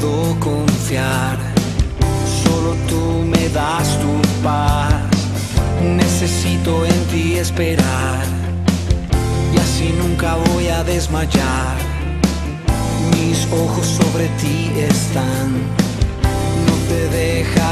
puedo confiar, solo tú me das tu paz, necesito en ti esperar. Y así nunca voy a desmayar, mis ojos sobre ti están, no te dejas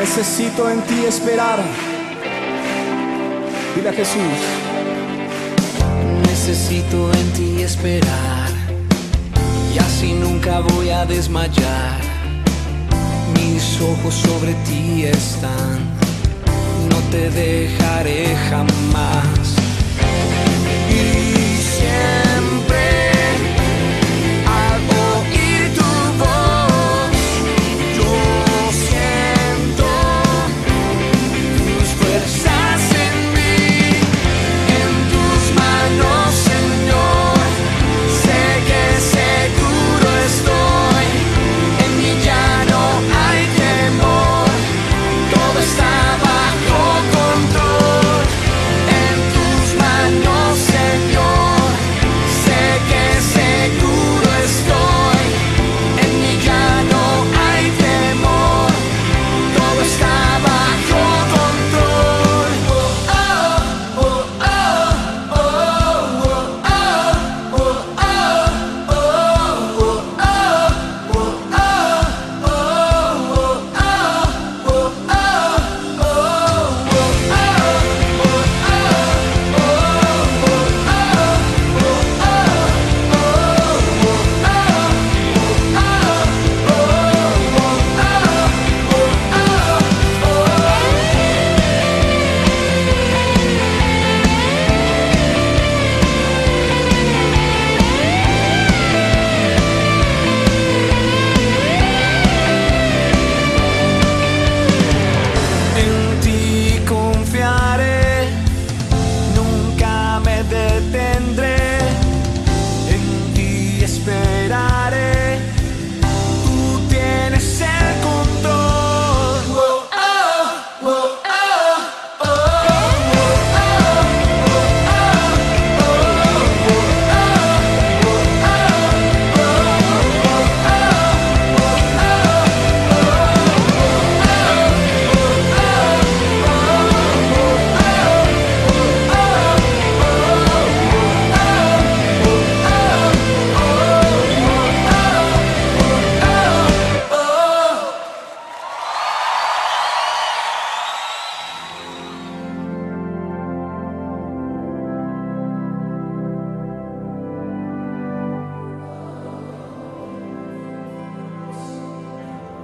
Necesito en ti esperar. Dile Jesús. Necesito en ti esperar y así nunca voy a desmayar. Mis ojos sobre ti están, no te dejaré jamás.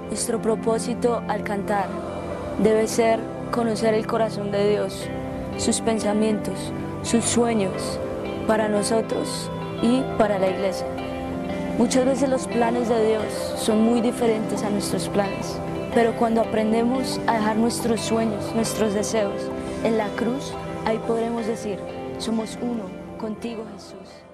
Nuestro propósito al cantar debe ser conocer el corazón de Dios, sus pensamientos, sus sueños para nosotros y para la iglesia. Muchas veces los planes de Dios son muy diferentes a nuestros planes, pero cuando aprendemos a dejar nuestros sueños, nuestros deseos en la cruz, ahí podremos decir, somos uno contigo Jesús.